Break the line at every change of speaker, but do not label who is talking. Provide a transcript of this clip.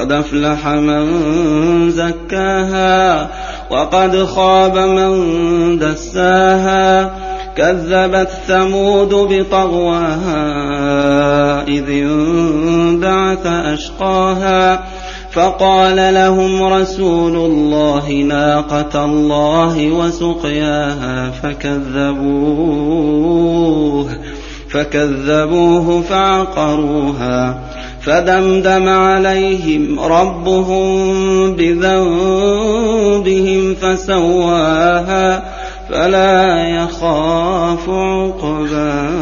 قد أفلح من زكاها وقد خاب من دساها كذبت ثمود بطغواها إذ انبعث أشقاها فقال لهم رسول الله ناقة الله وسقياها فكذبوه فكذبوه فعقروها فدمدم عليهم ربهم بذنبهم فسواها فلا يخاف عقباها.